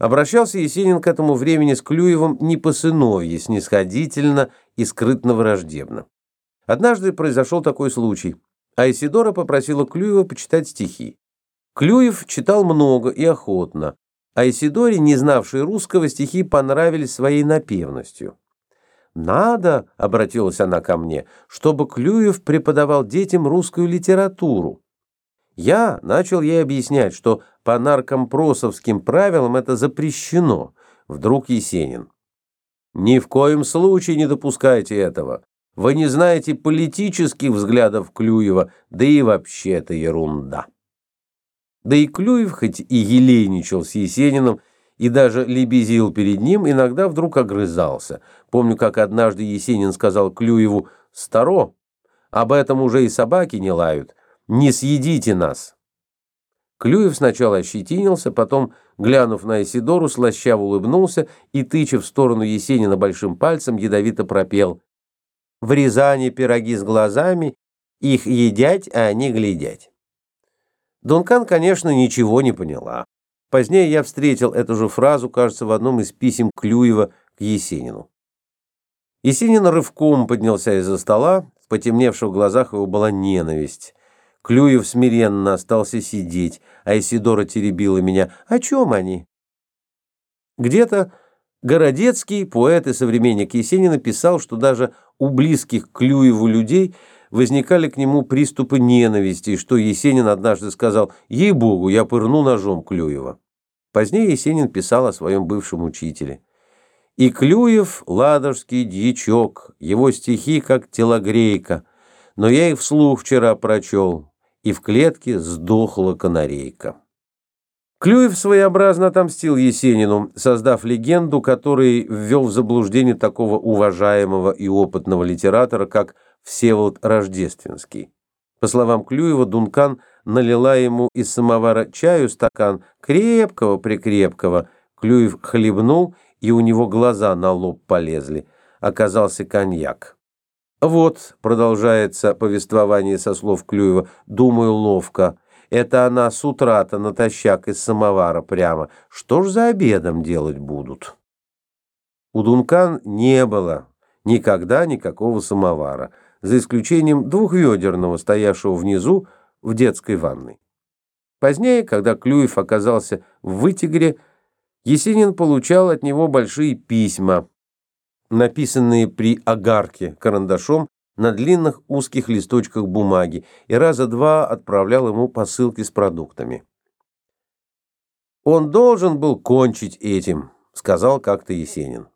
Обращался Есенин к этому времени с Клюевым не по сыновье, снисходительно и скрытно враждебно. Однажды произошел такой случай. А Исидора попросила Клюева почитать стихи. Клюев читал много и охотно, а Исидоре, не знавшей русского, стихи понравились своей напевностью. «Надо», — обратилась она ко мне, — «чтобы Клюев преподавал детям русскую литературу». Я начал ей объяснять, что по наркомпросовским правилам это запрещено. Вдруг Есенин. «Ни в коем случае не допускайте этого. Вы не знаете политических взглядов Клюева, да и вообще это ерунда». Да и Клюев, хоть и елейничал с Есениным, и даже лебезил перед ним, иногда вдруг огрызался. Помню, как однажды Есенин сказал Клюеву «Старо, об этом уже и собаки не лают, не съедите нас». Клюев сначала ощетинился, потом, глянув на Исидору, слащаво улыбнулся и, тыча в сторону Есенина большим пальцем, ядовито пропел «В Рязани пироги с глазами, их едять, а не глядять». Дункан, конечно, ничего не поняла. Позднее я встретил эту же фразу, кажется, в одном из писем Клюева к Есенину. Есенин рывком поднялся из-за стола, в потемневших глазах его была ненависть. Клюев смиренно остался сидеть, а Исидора теребила меня. О чем они? Где-то Городецкий, поэт и современник Есенина, писал, что даже у близких Клюеву людей возникали к нему приступы ненависти, что Есенин однажды сказал «Ей-богу, я пырну ножом Клюева». Позднее Есенин писал о своем бывшем учителе. «И Клюев, ладожский дьячок, его стихи как телогрейка, но я их вслух вчера прочел, и в клетке сдохла канарейка». Клюев своеобразно отомстил Есенину, создав легенду, который ввел в заблуждение такого уважаемого и опытного литератора, как Всеволод Рождественский. По словам Клюева, Дункан налила ему из самовара чаю стакан крепкого-прикрепкого. Клюев хлебнул, и у него глаза на лоб полезли. Оказался коньяк. «Вот», — продолжается повествование со слов Клюева, — «думаю, ловко. Это она с утра-то натощак из самовара прямо. Что ж за обедом делать будут?» У Дункан не было никогда никакого самовара за исключением двухведерного, стоявшего внизу в детской ванной. Позднее, когда Клюев оказался в Вытигре, Есенин получал от него большие письма, написанные при огарке карандашом на длинных узких листочках бумаги, и раза два отправлял ему посылки с продуктами. «Он должен был кончить этим», — сказал как-то Есенин.